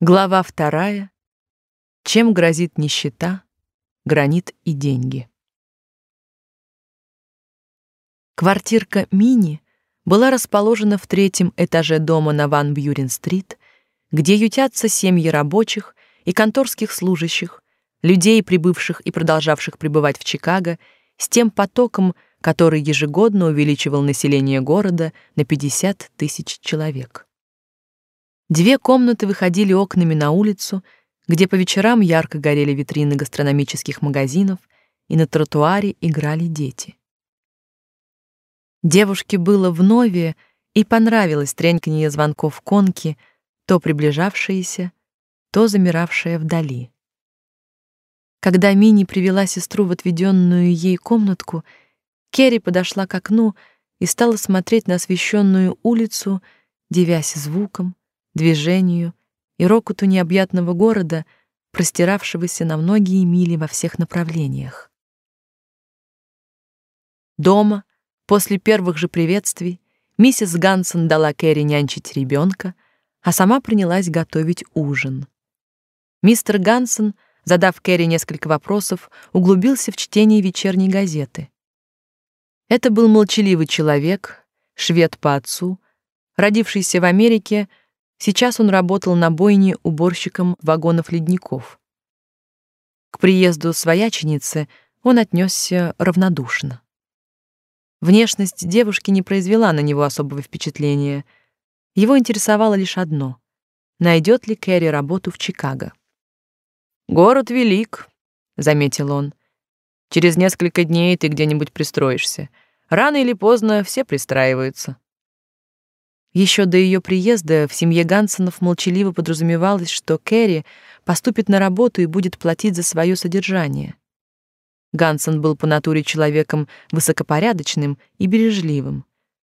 Глава вторая. Чем грозит нищета, гранит и деньги. Квартирка Мини была расположена в третьем этаже дома на Ван Бьюрен-стрит, где ютятся семьи рабочих и конторских служащих, людей, прибывших и продолжавших пребывать в Чикаго, с тем потоком, который ежегодно увеличивал население города на 50 тысяч человек. Две комнаты выходили окнами на улицу, где по вечерам ярко горели витрины гастрономических магазинов, и на тротуаре играли дети. Девушке было вновь и понравилось треньканье звонков конки, то приближавшиеся, то замиравшие вдали. Когда Мини привела сестру в отведенную ей комнатку, Керри подошла к окну и стала смотреть на освещенную улицу, девясь звуком, движению и рокоту необъятного города, простиравшегося на многие мили во всех направлениях. Дома, после первых же приветствий, миссис Гансон дала Кэрри нянчить ребенка, а сама принялась готовить ужин. Мистер Гансон, задав Кэрри несколько вопросов, углубился в чтение вечерней газеты. Это был молчаливый человек, швед по отцу, родившийся в Америке, Сейчас он работал на бойне уборщиком вагонов ледников. К приезду свояченицы он отнесся равнодушно. Внешность девушки не произвела на него особого впечатления. Его интересовало лишь одно — найдет ли Кэрри работу в Чикаго. «Город велик», — заметил он. «Через несколько дней ты где-нибудь пристроишься. Рано или поздно все пристраиваются». Еще до ее приезда в семье Гансонов молчаливо подразумевалось, что Кэрри поступит на работу и будет платить за свое содержание. Гансон был по натуре человеком высокопорядочным и бережливым.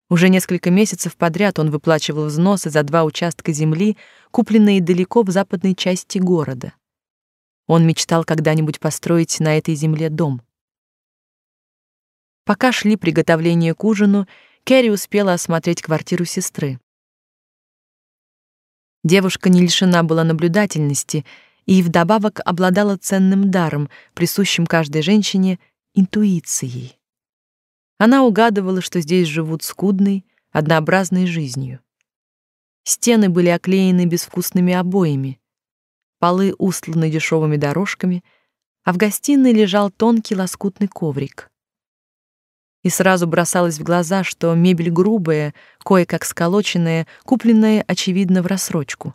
Уже несколько месяцев подряд он выплачивал взносы за два участка земли, купленные далеко в западной части города. Он мечтал когда-нибудь построить на этой земле дом. Пока шли приготовления к ужину, Кэрри успела осмотреть квартиру сестры. Девушка не лишена была наблюдательности и вдобавок обладала ценным даром, присущим каждой женщине интуицией. Она угадывала, что здесь живут скудной, однообразной жизнью. Стены были оклеены безвкусными обоями, полы устланы дешевыми дорожками, а в гостиной лежал тонкий лоскутный коврик и сразу бросалось в глаза, что мебель грубая, кое-как сколоченная, купленная, очевидно, в рассрочку.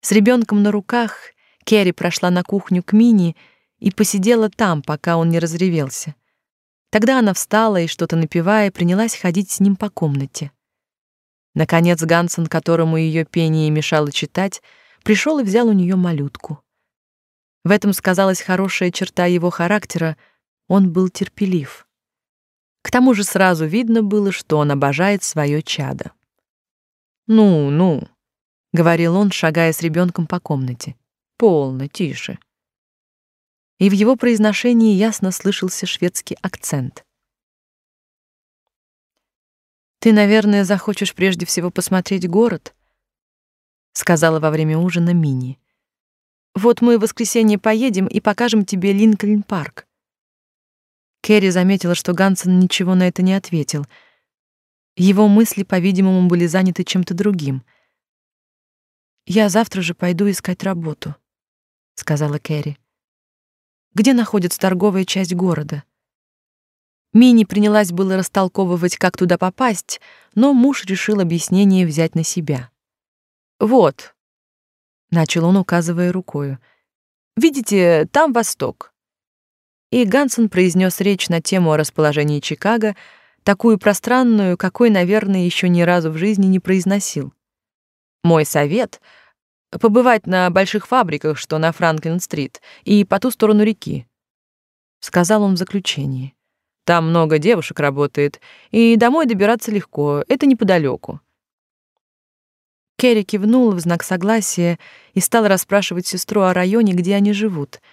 С ребенком на руках Керри прошла на кухню к Мини и посидела там, пока он не разревелся. Тогда она встала и, что-то напевая, принялась ходить с ним по комнате. Наконец Гансон, которому ее пение мешало читать, пришел и взял у нее малютку. В этом сказалась хорошая черта его характера — он был терпелив. К тому же сразу видно было, что он обожает свое чадо. «Ну, ну», — говорил он, шагая с ребенком по комнате. «Полно, тише». И в его произношении ясно слышался шведский акцент. «Ты, наверное, захочешь прежде всего посмотреть город», — сказала во время ужина Мини. «Вот мы в воскресенье поедем и покажем тебе Линкольн-парк. Кэрри заметила, что Гансен ничего на это не ответил. Его мысли, по-видимому, были заняты чем-то другим. «Я завтра же пойду искать работу», — сказала Кэрри. «Где находится торговая часть города?» Мини принялась было растолковывать, как туда попасть, но муж решил объяснение взять на себя. «Вот», — начал он, указывая рукою, — «видите, там восток и Гансон произнес речь на тему о расположении Чикаго, такую пространную, какой, наверное, еще ни разу в жизни не произносил. Мой совет — побывать на больших фабриках, что на Франклин-стрит, и по ту сторону реки, — сказал он в заключении. Там много девушек работает, и домой добираться легко, это неподалеку. Керри кивнула в знак согласия и стала расспрашивать сестру о районе, где они живут —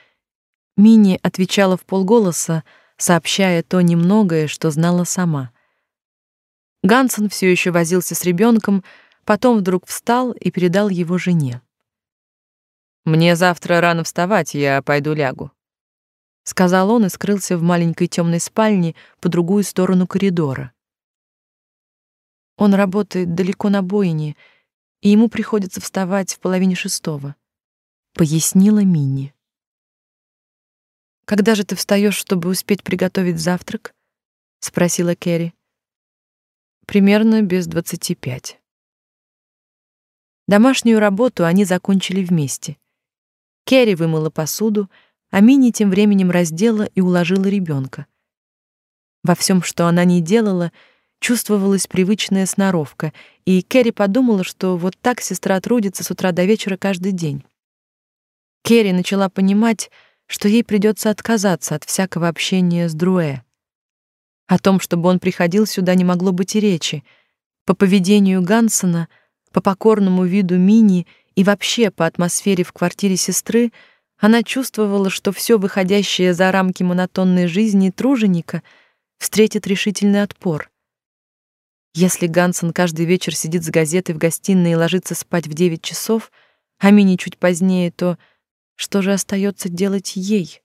Мини отвечала в полголоса, сообщая то немногое, что знала сама. Гансен все еще возился с ребенком, потом вдруг встал и передал его жене. Мне завтра рано вставать, я пойду лягу, сказал он и скрылся в маленькой темной спальне по другую сторону коридора. Он работает далеко на бойне, и ему приходится вставать в половине шестого, пояснила Минни. Когда же ты встаешь, чтобы успеть приготовить завтрак? спросила Кэрри. Примерно без двадцати пять. Домашнюю работу они закончили вместе. Кэрри вымыла посуду, а Минни тем временем раздела и уложила ребенка. Во всем, что она не делала, чувствовалась привычная сноровка, и Кэрри подумала, что вот так сестра трудится с утра до вечера каждый день. Кэрри начала понимать, что ей придется отказаться от всякого общения с Друэ. О том, чтобы он приходил сюда, не могло быть и речи. По поведению Гансона, по покорному виду Мини и вообще по атмосфере в квартире сестры она чувствовала, что все выходящее за рамки монотонной жизни труженика встретит решительный отпор. Если Гансон каждый вечер сидит с газетой в гостиной и ложится спать в девять часов, а Мини чуть позднее, то что же остается делать ей?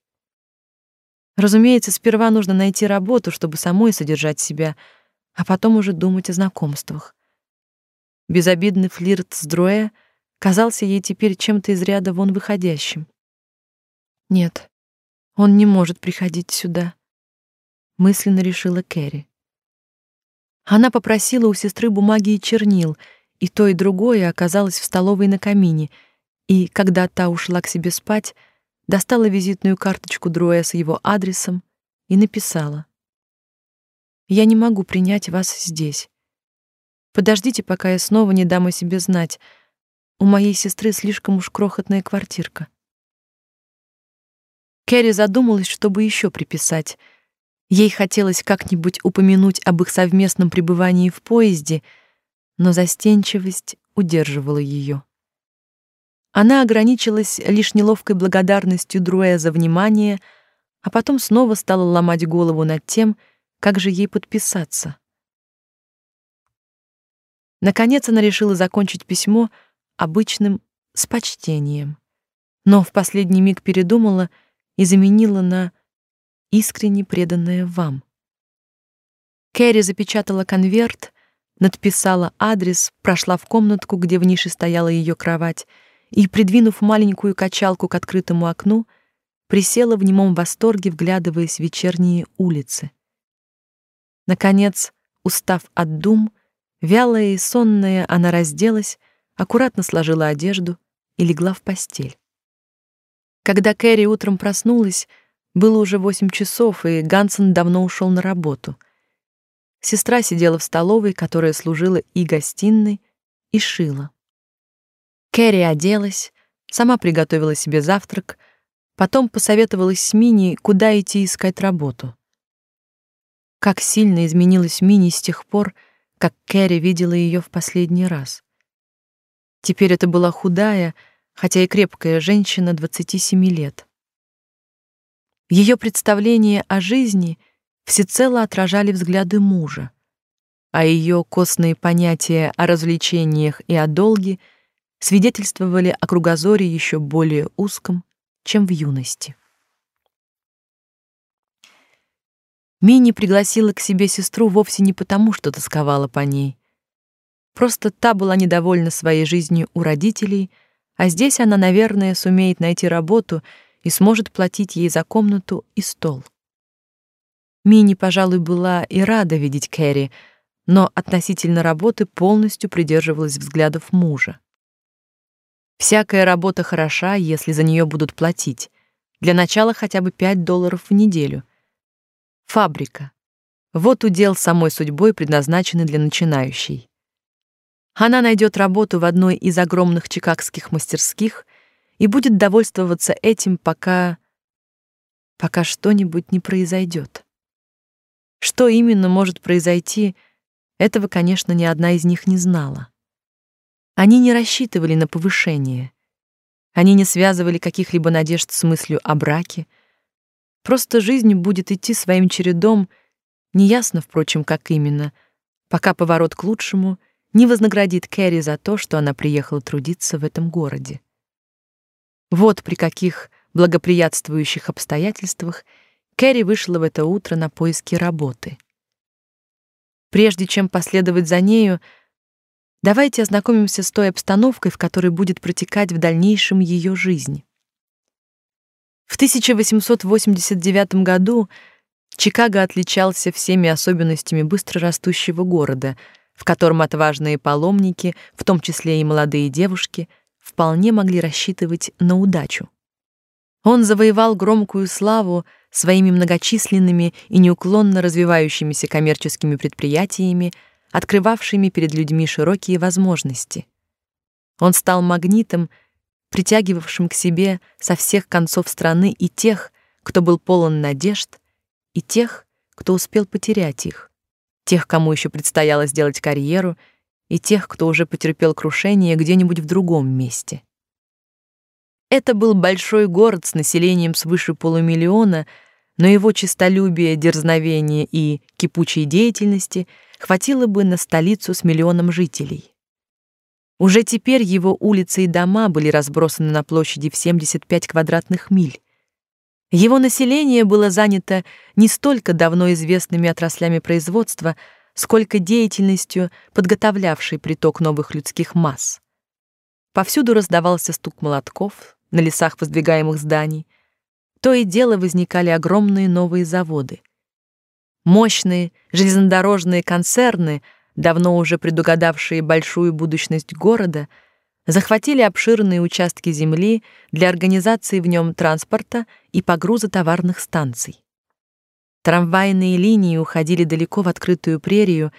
Разумеется, сперва нужно найти работу, чтобы самой содержать себя, а потом уже думать о знакомствах. Безобидный флирт с Дроэ — казался ей теперь чем-то из ряда вон выходящим. Нет, он не может приходить сюда, мысленно решила Кэрри. Она попросила у сестры бумаги и чернил, и то и другое оказалось в столовой на камине, и когда та ушла к себе спать, достала визитную карточку Дроя с его адресом и написала: Я не могу принять вас здесь. Подождите, пока я снова не дам о себе знать. У моей сестры слишком уж крохотная квартирка. Кэрри задумалась, чтобы еще приписать. Ей хотелось как-нибудь упомянуть об их совместном пребывании в поезде, но застенчивость удерживала ее. Она ограничилась лишь неловкой благодарностью Друэ за внимание, а потом снова стала ломать голову над тем, как же ей подписаться. Наконец она решила закончить письмо — обычным с почтением, но в последний миг передумала и заменила на искренне преданное вам. Кэрри запечатала конверт, надписала адрес, прошла в комнатку, где в нише стояла ее кровать, и, придвинув маленькую качалку к открытому окну, присела в немом восторге, вглядываясь в вечерние улицы. Наконец, устав от дум, вялая и сонная, она разделась, аккуратно сложила одежду и легла в постель. Когда Кэрри утром проснулась, было уже восемь часов, и Гансен давно ушел на работу. Сестра сидела в столовой, которая служила и гостиной, и шила. Кэрри оделась, сама приготовила себе завтрак, потом посоветовалась с Мини, куда идти искать работу. Как сильно изменилась Мини с тех пор, как Кэрри видела ее в последний раз. Теперь это была худая, хотя и крепкая женщина 27 лет. Ее представления о жизни всецело отражали взгляды мужа, а ее костные понятия о развлечениях и о долге свидетельствовали о кругозоре еще более узком, чем в юности. Мини пригласила к себе сестру вовсе не потому, что тосковала по ней. Просто та была недовольна своей жизнью у родителей, а здесь она, наверное, сумеет найти работу и сможет платить ей за комнату и стол. Мини, пожалуй, была и рада видеть Кэрри, но относительно работы полностью придерживалась взглядов мужа. Всякая работа хороша, если за нее будут платить. Для начала хотя бы 5 долларов в неделю. Фабрика. Вот удел самой судьбой, предназначенный для начинающей. Она найдет работу в одной из огромных чикагских мастерских и будет довольствоваться этим, пока пока что-нибудь не произойдет. Что именно может произойти, этого, конечно, ни одна из них не знала. Они не рассчитывали на повышение. Они не связывали каких-либо надежд с мыслью о браке. Просто жизнь будет идти своим чередом, неясно, впрочем, как именно, пока поворот к лучшему — не вознаградит Кэрри за то, что она приехала трудиться в этом городе. Вот при каких благоприятствующих обстоятельствах Кэрри вышла в это утро на поиски работы. Прежде чем последовать за нею, давайте ознакомимся с той обстановкой, в которой будет протекать в дальнейшем ее жизнь. В 1889 году Чикаго отличался всеми особенностями быстро растущего города, в котором отважные паломники, в том числе и молодые девушки, вполне могли рассчитывать на удачу. Он завоевал громкую славу своими многочисленными и неуклонно развивающимися коммерческими предприятиями, открывавшими перед людьми широкие возможности. Он стал магнитом, притягивавшим к себе со всех концов страны и тех, кто был полон надежд, и тех, кто успел потерять их, тех, кому еще предстояло сделать карьеру, и тех, кто уже потерпел крушение где-нибудь в другом месте. Это был большой город с населением свыше полумиллиона, но его честолюбие, дерзновение и кипучей деятельности хватило бы на столицу с миллионом жителей. Уже теперь его улицы и дома были разбросаны на площади в 75 квадратных миль. Его население было занято не столько давно известными отраслями производства, сколько деятельностью, подготовлявшей приток новых людских масс. Повсюду раздавался стук молотков, на лесах воздвигаемых зданий, то и дело возникали огромные новые заводы. Мощные железнодорожные концерны, давно уже предугадавшие большую будущность города, захватили обширные участки земли для организации в нем транспорта и погруза товарных станций. Трамвайные линии уходили далеко в открытую прерию,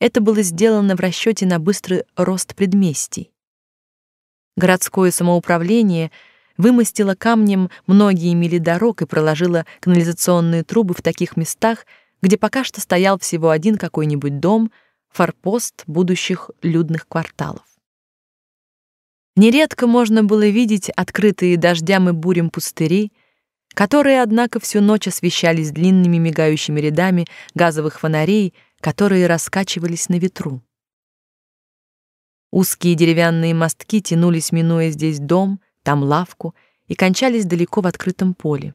это было сделано в расчете на быстрый рост предместий. Городское самоуправление — вымостила камнем многие мили дорог и проложила канализационные трубы в таких местах, где пока что стоял всего один какой-нибудь дом, форпост будущих людных кварталов. Нередко можно было видеть открытые дождям и бурем пустыри, которые, однако, всю ночь освещались длинными мигающими рядами газовых фонарей, которые раскачивались на ветру. Узкие деревянные мостки тянулись, минуя здесь дом, там лавку и кончались далеко в открытом поле.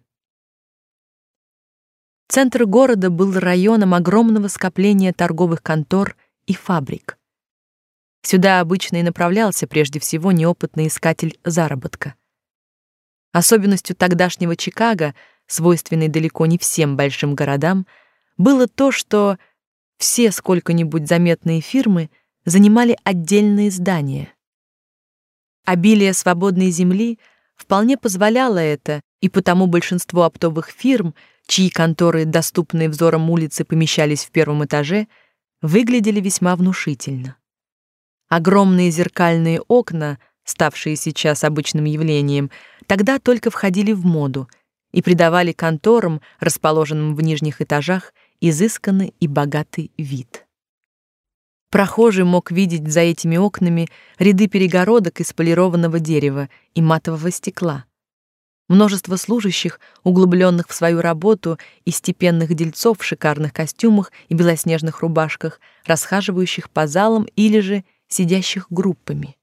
Центр города был районом огромного скопления торговых контор и фабрик. Сюда обычно и направлялся прежде всего неопытный искатель заработка. Особенностью тогдашнего Чикаго, свойственной далеко не всем большим городам, было то, что все сколько-нибудь заметные фирмы занимали отдельные здания. Обилие свободной земли вполне позволяло это, и потому большинство оптовых фирм, чьи конторы, доступные взором улицы, помещались в первом этаже, выглядели весьма внушительно. Огромные зеркальные окна, ставшие сейчас обычным явлением, тогда только входили в моду и придавали конторам, расположенным в нижних этажах, изысканный и богатый вид. Прохожий мог видеть за этими окнами ряды перегородок из полированного дерева и матового стекла. Множество служащих, углубленных в свою работу, и степенных дельцов в шикарных костюмах и белоснежных рубашках, расхаживающих по залам или же сидящих группами.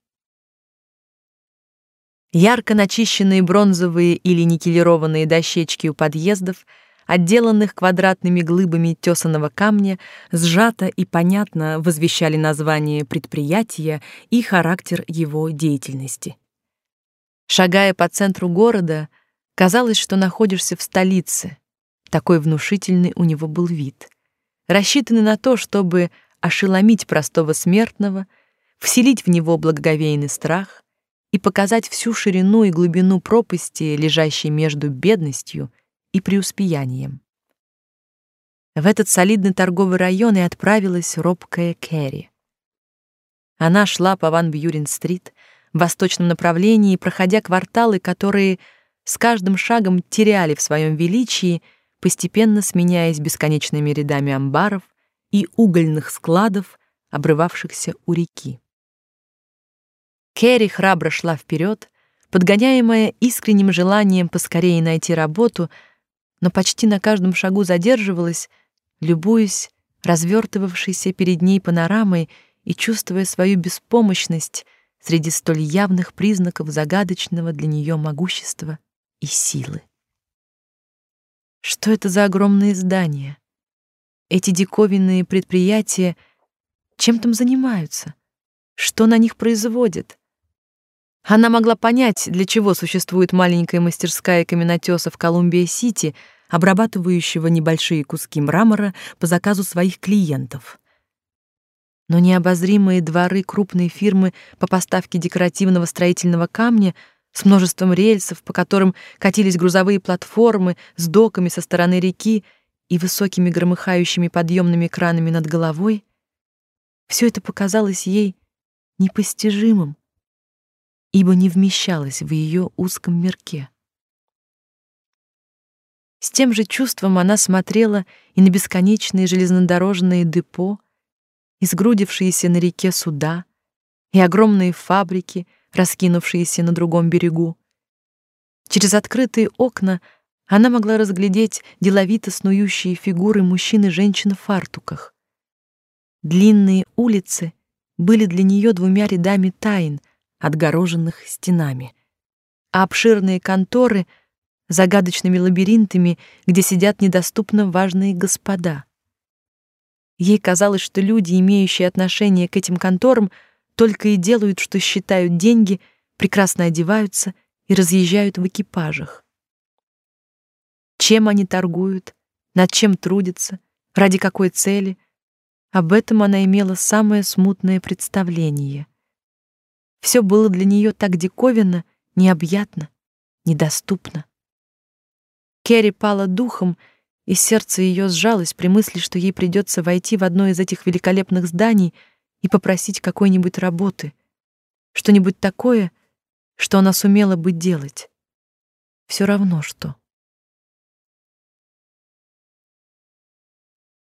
Ярко начищенные бронзовые или никелированные дощечки у подъездов — отделанных квадратными глыбами тесаного камня, сжато и понятно возвещали название предприятия и характер его деятельности. Шагая по центру города, казалось, что находишься в столице. Такой внушительный у него был вид, рассчитанный на то, чтобы ошеломить простого смертного, вселить в него благоговейный страх и показать всю ширину и глубину пропасти, лежащей между бедностью и преуспеянием. В этот солидный торговый район и отправилась робкая Кэрри. Она шла по Ван Бьюрин-стрит восточном направлении, проходя кварталы, которые с каждым шагом теряли в своем величии, постепенно сменяясь бесконечными рядами амбаров и угольных складов, обрывавшихся у реки. Кэрри храбро шла вперед, подгоняемая искренним желанием поскорее найти работу, но почти на каждом шагу задерживалась, любуясь развертывавшейся перед ней панорамой и чувствуя свою беспомощность среди столь явных признаков загадочного для нее могущества и силы. Что это за огромные здания? Эти диковинные предприятия чем там занимаются? Что на них производят? Она могла понять, для чего существует маленькая мастерская каменотеса в Колумбия-Сити, обрабатывающего небольшие куски мрамора по заказу своих клиентов. Но необозримые дворы крупной фирмы по поставке декоративного строительного камня с множеством рельсов, по которым катились грузовые платформы с доками со стороны реки и высокими громыхающими подъемными кранами над головой, все это показалось ей непостижимым, ибо не вмещалось в ее узком мирке. С тем же чувством она смотрела и на бесконечные железнодорожные депо, и сгрудившиеся на реке суда, и огромные фабрики, раскинувшиеся на другом берегу. Через открытые окна она могла разглядеть деловито снующие фигуры мужчин и женщин в фартуках. Длинные улицы были для нее двумя рядами тайн, отгороженных стенами, а обширные конторы — загадочными лабиринтами, где сидят недоступно важные господа. Ей казалось, что люди, имеющие отношение к этим конторам, только и делают, что считают деньги, прекрасно одеваются и разъезжают в экипажах. Чем они торгуют, над чем трудятся, ради какой цели, об этом она имела самое смутное представление. Все было для нее так диковинно, необъятно, недоступно. Керри пала духом, и сердце ее сжалось при мысли, что ей придется войти в одно из этих великолепных зданий и попросить какой-нибудь работы, что-нибудь такое, что она сумела бы делать. Все равно что.